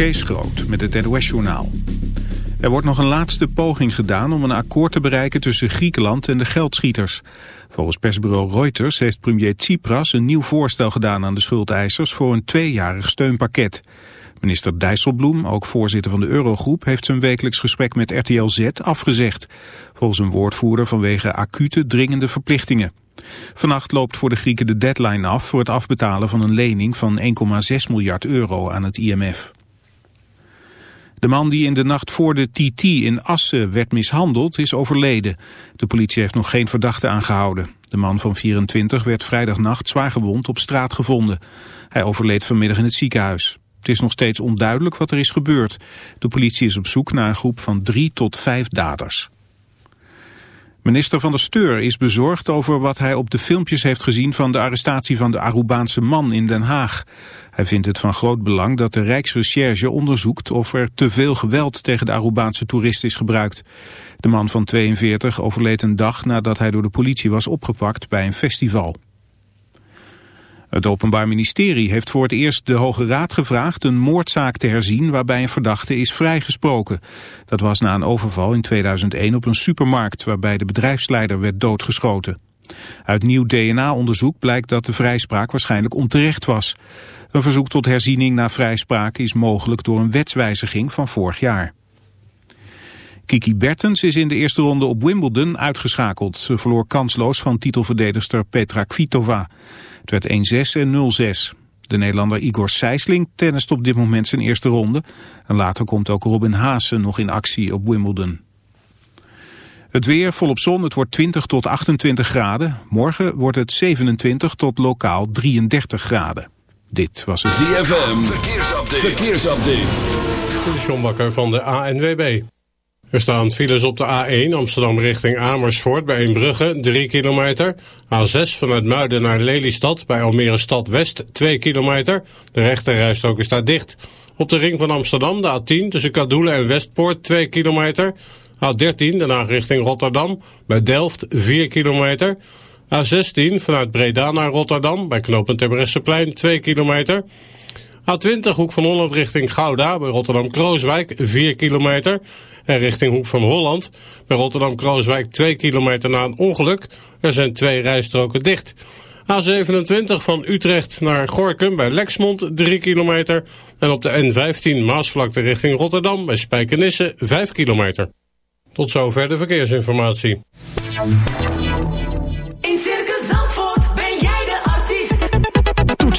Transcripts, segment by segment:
Kees Groot met het NOS-journaal. Er wordt nog een laatste poging gedaan om een akkoord te bereiken tussen Griekenland en de geldschieters. Volgens persbureau Reuters heeft premier Tsipras een nieuw voorstel gedaan aan de schuldeisers voor een tweejarig steunpakket. Minister Dijsselbloem, ook voorzitter van de Eurogroep, heeft zijn wekelijks gesprek met RTL Z afgezegd. Volgens een woordvoerder vanwege acute dringende verplichtingen. Vannacht loopt voor de Grieken de deadline af voor het afbetalen van een lening van 1,6 miljard euro aan het IMF. De man die in de nacht voor de TT in Assen werd mishandeld is overleden. De politie heeft nog geen verdachte aangehouden. De man van 24 werd vrijdagnacht zwaargewond op straat gevonden. Hij overleed vanmiddag in het ziekenhuis. Het is nog steeds onduidelijk wat er is gebeurd. De politie is op zoek naar een groep van drie tot vijf daders. Minister van der Steur is bezorgd over wat hij op de filmpjes heeft gezien van de arrestatie van de Arubaanse man in Den Haag. Hij vindt het van groot belang dat de Rijksrecherche onderzoekt of er te veel geweld tegen de Arubaanse toerist is gebruikt. De man van 42 overleed een dag nadat hij door de politie was opgepakt bij een festival. Het Openbaar Ministerie heeft voor het eerst de Hoge Raad gevraagd een moordzaak te herzien waarbij een verdachte is vrijgesproken. Dat was na een overval in 2001 op een supermarkt waarbij de bedrijfsleider werd doodgeschoten. Uit nieuw DNA-onderzoek blijkt dat de vrijspraak waarschijnlijk onterecht was. Een verzoek tot herziening na vrijspraak is mogelijk door een wetswijziging van vorig jaar. Kiki Bertens is in de eerste ronde op Wimbledon uitgeschakeld. Ze verloor kansloos van titelverdedigster Petra Kvitova. Het werd 1-6 en 0-6. De Nederlander Igor Sijsling tennist op dit moment zijn eerste ronde. En later komt ook Robin Haase nog in actie op Wimbledon. Het weer volop zon, het wordt 20 tot 28 graden. Morgen wordt het 27 tot lokaal 33 graden. Dit was het ZFM, verkeersupdate. verkeersupdate. De John van de ANWB. Er staan files op de A1 Amsterdam richting Amersfoort bij Eembrugge 3 kilometer. A6 vanuit Muiden naar Lelystad bij Almere Stad West 2 kilometer. De rechterrijstrook is daar dicht. Op de ring van Amsterdam de A10 tussen Kadoelen en Westpoort 2 kilometer. A13 daarna richting Rotterdam bij Delft 4 kilometer. A16 vanuit Breda naar Rotterdam bij knooppunt Terbrechtseplein 2 kilometer. A20 hoek van Holland richting Gouda bij Rotterdam-Krooswijk 4 kilometer. En richting Hoek van Holland bij Rotterdam-Krooswijk 2 kilometer na een ongeluk. Er zijn twee rijstroken dicht. A27 van Utrecht naar Gorkum bij Lexmond 3 kilometer. En op de N15 Maasvlakte richting Rotterdam bij Spijkenisse 5 kilometer. Tot zover de verkeersinformatie.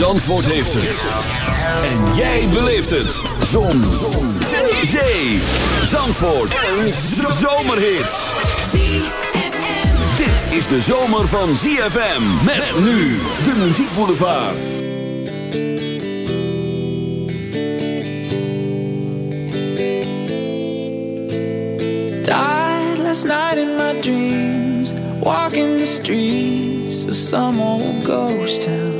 Zandvoort heeft het. En jij beleeft het. Zon. Zon. Zee. Zandvoort. Een zomerhit. Dit is de zomer van ZFM. Met nu de muziekboulevard. Died last night in my dreams, walking the streets of some old ghost town.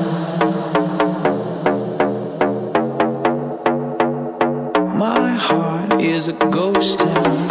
Is a ghost town.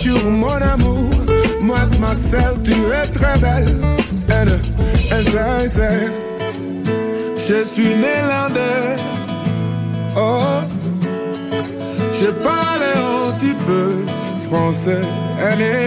sur mon amour. Moi, Marcel, tu es très belle. Elle est Je suis néerlandaise. Oh, je parle un petit peu français. Elle est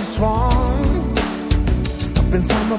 orgogli suon sto pensando a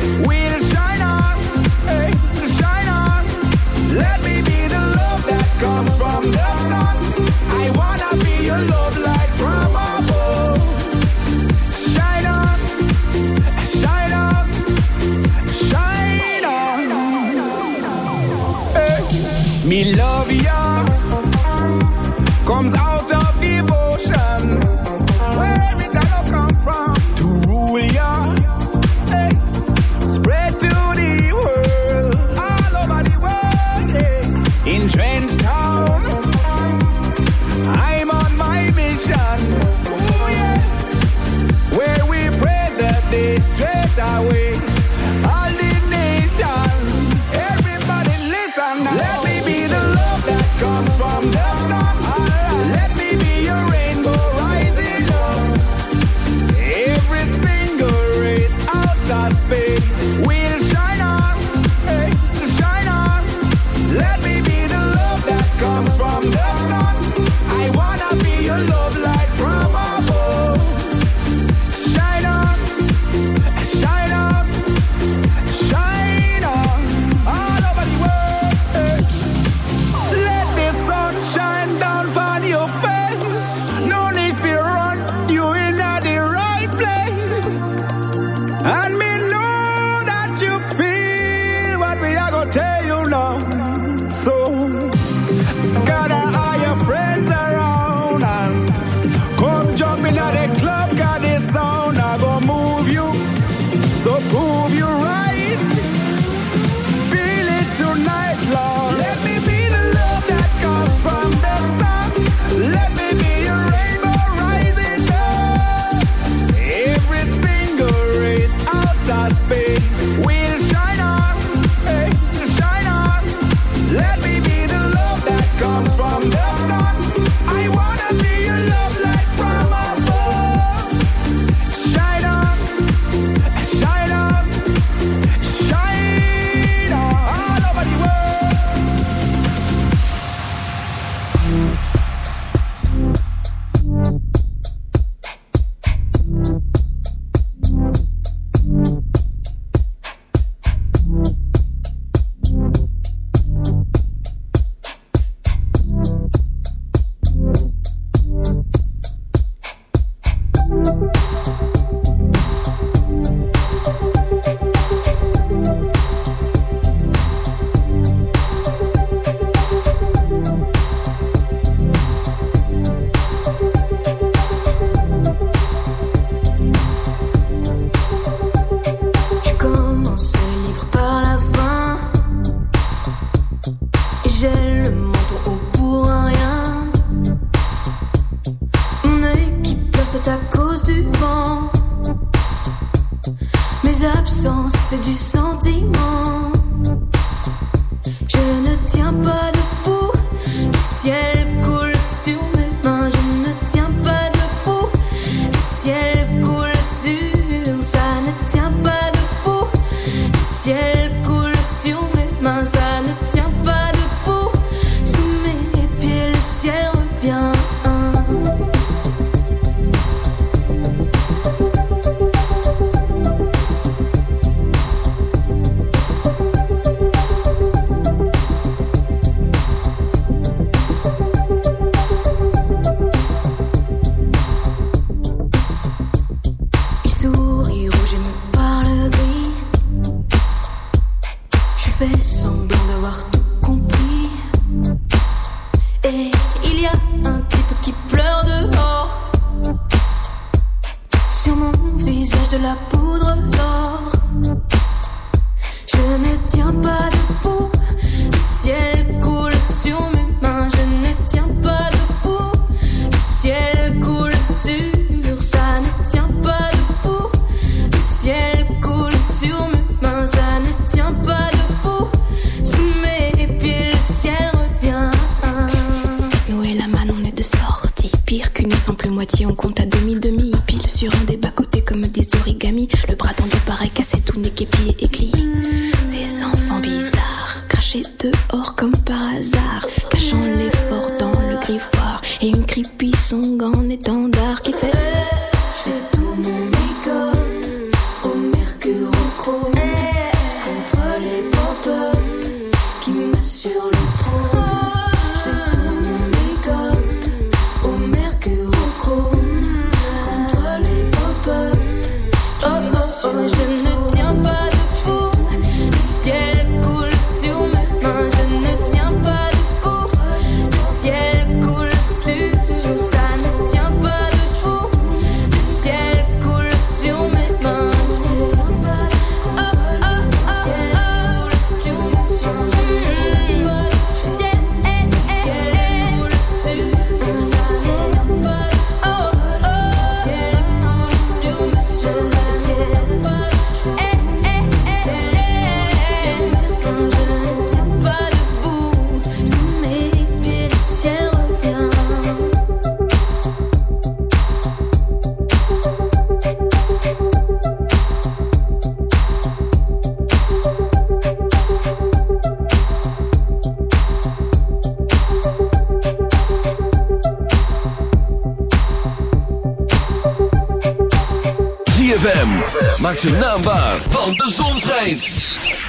We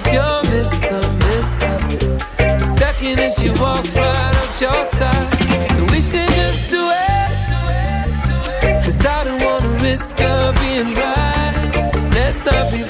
promise you're missing, missing. The second that she walks right up your side. So we should just do it. Cause I don't wanna risk her being right. Let's not be